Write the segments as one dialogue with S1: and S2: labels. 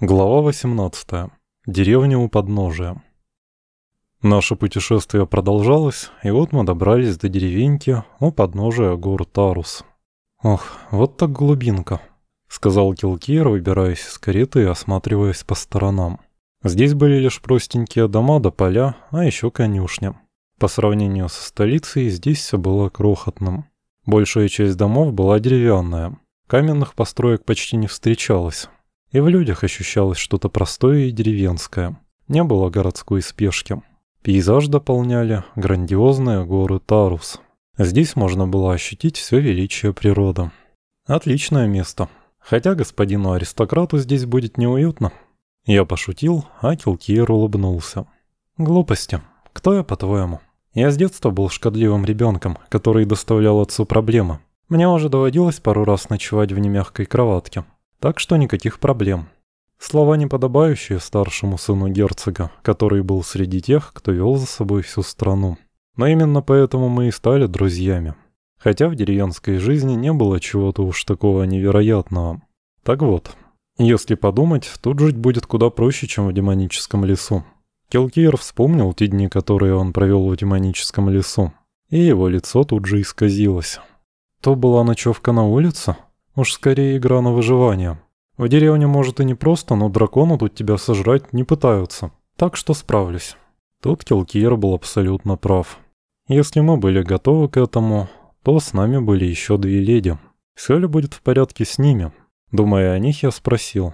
S1: Глава 18. Деревня у подножия. Наше путешествие продолжалось, и вот мы добрались до деревеньки у подножия гор Тарус. «Ох, вот так глубинка», — сказал Килкир, выбираясь из кареты и осматриваясь по сторонам. Здесь были лишь простенькие дома до поля, а еще конюшня. По сравнению со столицей, здесь все было крохотным. Большая часть домов была деревянная. Каменных построек почти не встречалось. И в людях ощущалось что-то простое и деревенское. Не было городской спешки. Пейзаж дополняли грандиозные горы Тарус. Здесь можно было ощутить все величие природы. Отличное место. Хотя господину аристократу здесь будет неуютно. Я пошутил, а Килкиер улыбнулся. Глупости. Кто я, по-твоему? Я с детства был шкодливым ребенком, который доставлял отцу проблемы. Мне уже доводилось пару раз ночевать в немягкой кроватке. Так что никаких проблем. Слова неподобающие старшему сыну герцога, который был среди тех, кто вел за собой всю страну. Но именно поэтому мы и стали друзьями. Хотя в деревенской жизни не было чего-то уж такого невероятного. Так вот, если подумать, тут жить будет куда проще, чем в демоническом лесу. Келкиер вспомнил те дни, которые он провел в демоническом лесу, и его лицо тут же исказилось. То была ночевка на улице? Уж скорее игра на выживание. В деревне может и не просто, но дракону тут тебя сожрать не пытаются. Так что справлюсь. Тут Килкиер был абсолютно прав. Если мы были готовы к этому, то с нами были еще две леди. Все ли будет в порядке с ними? Думая о них, я спросил.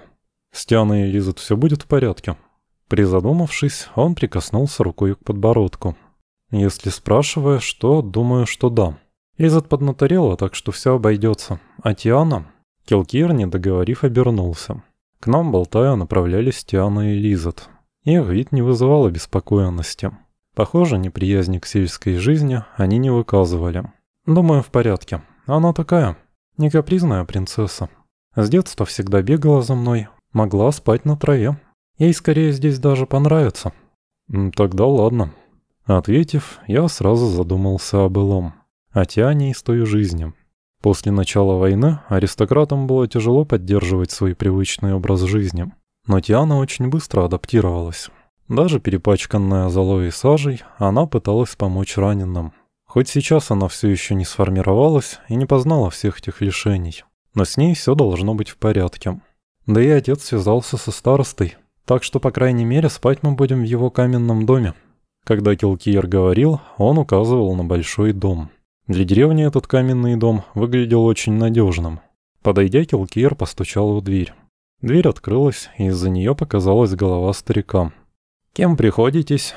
S1: С Тианой и Лизет все будет в порядке? Призадумавшись, он прикоснулся рукой к подбородку. Если спрашиваешь, то думаю, что да. Лизет поднаторела, так что все обойдется. А Тиана... Келкир, не договорив, обернулся. К нам, болтая, направлялись Тиана и Лизет. Их вид не вызывал обеспокоенности. Похоже, неприязни к сельской жизни они не выказывали. Думаю, в порядке. Она такая, не капризная принцесса. С детства всегда бегала за мной, могла спать на траве. Ей скорее здесь даже понравится. Тогда ладно. Ответив, я сразу задумался о былом о Тиане из той жизни. После начала войны аристократам было тяжело поддерживать свой привычный образ жизни, но Тиана очень быстро адаптировалась. Даже перепачканная золой и сажей, она пыталась помочь раненым. Хоть сейчас она все еще не сформировалась и не познала всех этих лишений, но с ней все должно быть в порядке. Да и отец связался со старостой, так что, по крайней мере, спать мы будем в его каменном доме. Когда Килкиер говорил, он указывал на большой дом. Для деревни этот каменный дом выглядел очень надежным. Подойдя, Килкиер постучал в дверь. Дверь открылась, и из-за нее показалась голова старика. «Кем приходитесь?»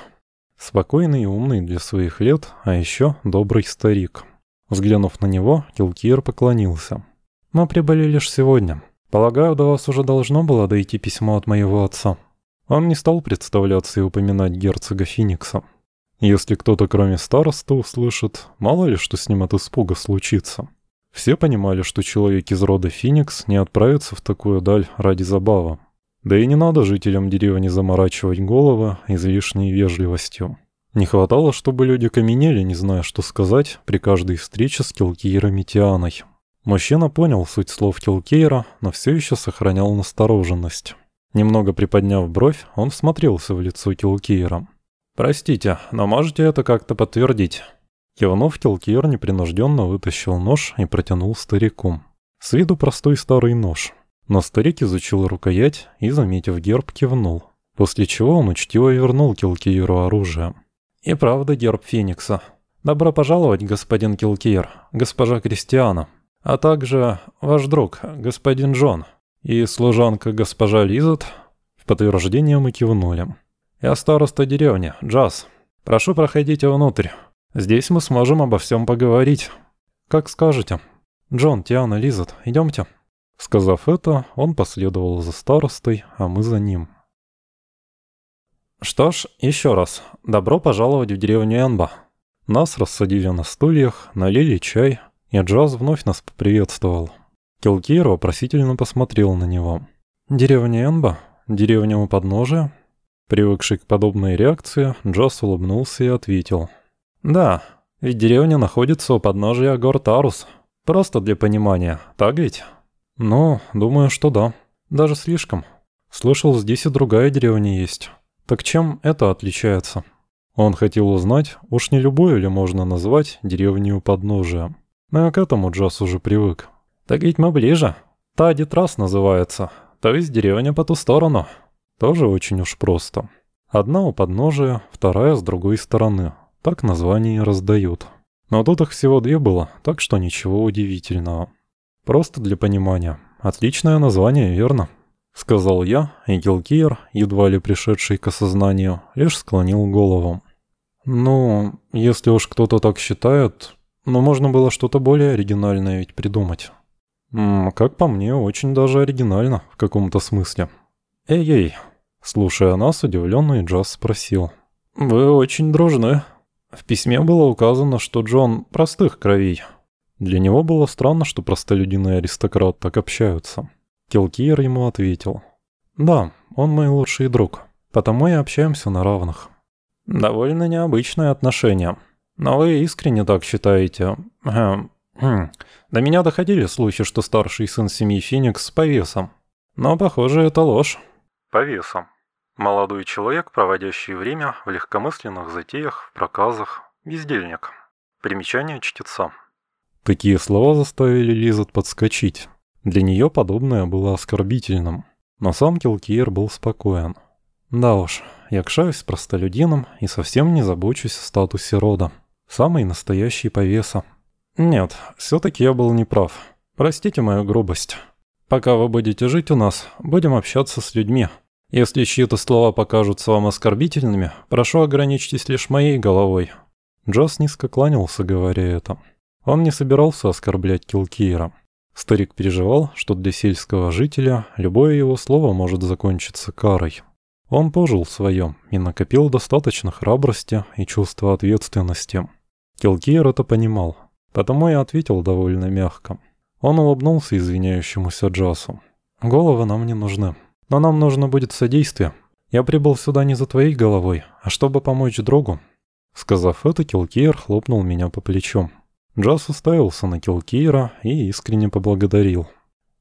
S1: Спокойный и умный для своих лет, а еще добрый старик. Взглянув на него, Килкиер поклонился. «Мы прибыли лишь сегодня. Полагаю, до вас уже должно было дойти письмо от моего отца». Он не стал представляться и упоминать герцога Феникса. Если кто-то кроме староста услышит, мало ли что с ним от испуга случится. Все понимали, что человек из рода Феникс не отправится в такую даль ради забавы. Да и не надо жителям деревни заморачивать головы излишней вежливостью. Не хватало, чтобы люди каменели, не зная, что сказать при каждой встрече с Килкейром и Тианой. Мужчина понял суть слов Килкейра, но все еще сохранял настороженность. Немного приподняв бровь, он всмотрелся в лицо Килкейра. «Простите, но можете это как-то подтвердить?» Кивнув, Келкиер непринужденно вытащил нож и протянул старику. С виду простой старый нож. Но старик изучил рукоять и, заметив герб, кивнул. После чего он учтиво вернул Келкиеру оружие. «И правда герб Феникса. Добро пожаловать, господин Келкиер, госпожа Кристиана, а также ваш друг, господин Джон, и служанка госпожа Лизет». В подтверждение мы кивнули. «Я староста деревни, Джаз. Прошу, проходите внутрь. Здесь мы сможем обо всем поговорить». «Как скажете. Джон, Тиана, Лизет, идемте». Сказав это, он последовал за старостой, а мы за ним. Что ж, еще раз, добро пожаловать в деревню Энба. Нас рассадили на стульях, налили чай, и Джаз вновь нас поприветствовал. Килкейр вопросительно посмотрел на него. «Деревня Энба? Деревня у подножия?» Привыкший к подобной реакции, Джос улыбнулся и ответил. «Да, ведь деревня находится у подножия гор Тарус. Просто для понимания, так ведь?» «Ну, думаю, что да. Даже слишком. Слышал, здесь и другая деревня есть. Так чем это отличается? Он хотел узнать, уж не любую ли можно назвать деревню подножия. Но к этому Джаз уже привык. Так ведь мы ближе. Та Дитрас называется, то есть деревня по ту сторону. Тоже очень уж просто. Одна у подножия, вторая с другой стороны. Так название раздают. Но тут их всего две было, так что ничего удивительного. Просто для понимания. Отличное название, верно? Сказал я, и Гилкиер, едва ли пришедший к осознанию, лишь склонил голову. Ну, если уж кто-то так считает, но можно было что-то более оригинальное ведь придумать. М как по мне, очень даже оригинально в каком-то смысле. Эй-эй, слушая нас, удивленный Джаз спросил. Вы очень дружны. В письме было указано, что Джон простых кровей. Для него было странно, что простолюдин и аристократ так общаются. Килкиер ему ответил. «Да, он мой лучший друг, потому и общаемся на равных». «Довольно необычное отношение. Но вы искренне так считаете. Хм. Хм. До меня доходили слухи, что старший сын семьи Феникс с повесом. Но, похоже, это ложь». «Повесом. Молодой человек, проводящий время в легкомысленных затеях, в проказах, бездельник. Примечание чтеца». Такие слова заставили Лизет подскочить. Для нее подобное было оскорбительным. Но сам Килкиер был спокоен. Да уж, я кшаюсь с простолюдином и совсем не забочусь о статусе рода. Самый настоящий повеса. Нет, все-таки я был неправ. Простите мою грубость. Пока вы будете жить у нас, будем общаться с людьми. Если чьи-то слова покажутся вам оскорбительными, прошу ограничьтесь лишь моей головой». Джос низко кланялся, говоря это. Он не собирался оскорблять Килкиера. Старик переживал, что для сельского жителя любое его слово может закончиться карой. Он пожил своем и накопил достаточно храбрости и чувства ответственности. Килкиер это понимал, потому и ответил довольно мягко. Он улыбнулся извиняющемуся Джасу. «Головы нам не нужны, но нам нужно будет содействие. Я прибыл сюда не за твоей головой, а чтобы помочь другу». Сказав это, Килкиер хлопнул меня по плечу. Джаз уставился на Килкира и искренне поблагодарил.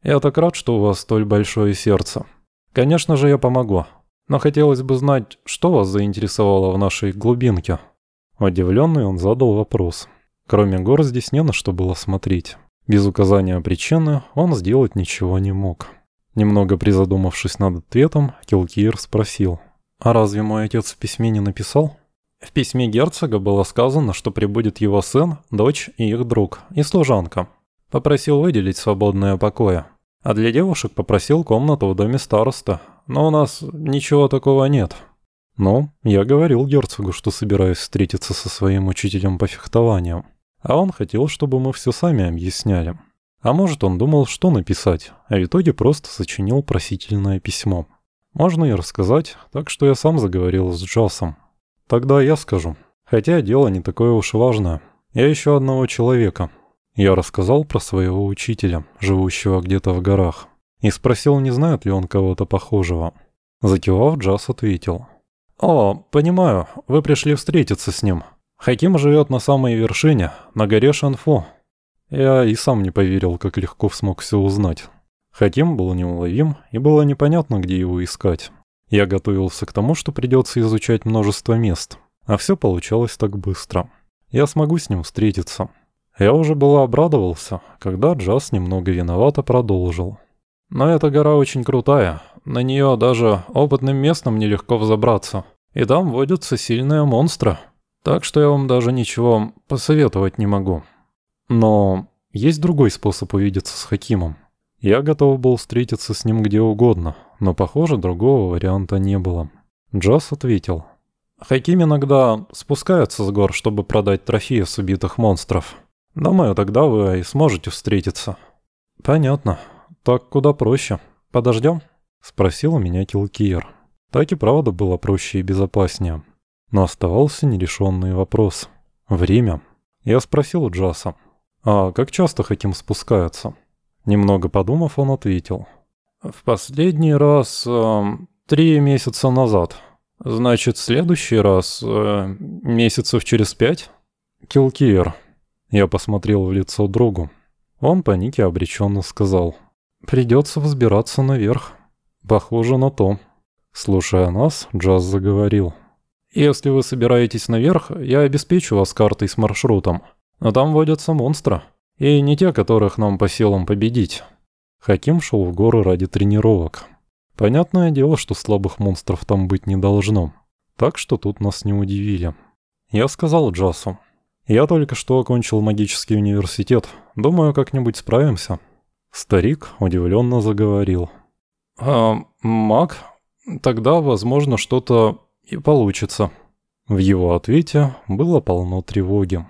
S1: «Я так рад, что у вас столь большое сердце. Конечно же, я помогу. Но хотелось бы знать, что вас заинтересовало в нашей глубинке?» Удивленный он задал вопрос. Кроме гор здесь не на что было смотреть. Без указания причины он сделать ничего не мог. Немного призадумавшись над ответом, Килкир спросил. «А разве мой отец в письме не написал?» В письме герцога было сказано, что прибудет его сын, дочь и их друг, и служанка. Попросил выделить свободное покоя. А для девушек попросил комнату в доме староста. Но у нас ничего такого нет. Ну, я говорил герцогу, что собираюсь встретиться со своим учителем по фехтованию. А он хотел, чтобы мы все сами объясняли. А может, он думал, что написать, а в итоге просто сочинил просительное письмо. Можно и рассказать, так что я сам заговорил с Джосом. Тогда я скажу. Хотя дело не такое уж важное. Я ищу одного человека. Я рассказал про своего учителя, живущего где-то в горах. И спросил, не знает ли он кого-то похожего. Закивав, Джаз ответил. «О, понимаю, вы пришли встретиться с ним. Хаким живет на самой вершине, на горе Шанфу». Я и сам не поверил, как легко смог все узнать. Хаким был неуловим, и было непонятно, где его искать. Я готовился к тому, что придется изучать множество мест, а все получалось так быстро. Я смогу с ним встретиться. Я уже было обрадовался, когда Джаз немного виновато продолжил. Но эта гора очень крутая, на нее даже опытным местным нелегко взобраться. И там водятся сильные монстры. Так что я вам даже ничего посоветовать не могу. Но есть другой способ увидеться с Хакимом. Я готов был встретиться с ним где угодно, но, похоже, другого варианта не было. Джаз ответил. «Хаким иногда спускаются с гор, чтобы продать трофеи с убитых монстров. Думаю, тогда вы и сможете встретиться». «Понятно. Так куда проще. Подождем?» Спросил у меня Килкиер. Так и правда было проще и безопаснее. Но оставался нерешенный вопрос. Время. Я спросил у Джаса. «А как часто Хаким спускается?» Немного подумав, он ответил. «В последний раз э, три месяца назад. Значит, следующий раз э, месяцев через пять?» «Килкиер». Я посмотрел в лицо другу. Он по нике обреченно сказал. «Придется взбираться наверх». Похоже на то. Слушая нас, Джаз заговорил. Если вы собираетесь наверх, я обеспечу вас картой с маршрутом. Но там водятся монстры. И не те, которых нам по силам победить. Хаким шел в горы ради тренировок. Понятное дело, что слабых монстров там быть не должно. Так что тут нас не удивили. Я сказал Джасу. Я только что окончил магический университет. Думаю, как-нибудь справимся. Старик удивленно заговорил. «А, маг? Тогда, возможно, что-то и получится». В его ответе было полно тревоги.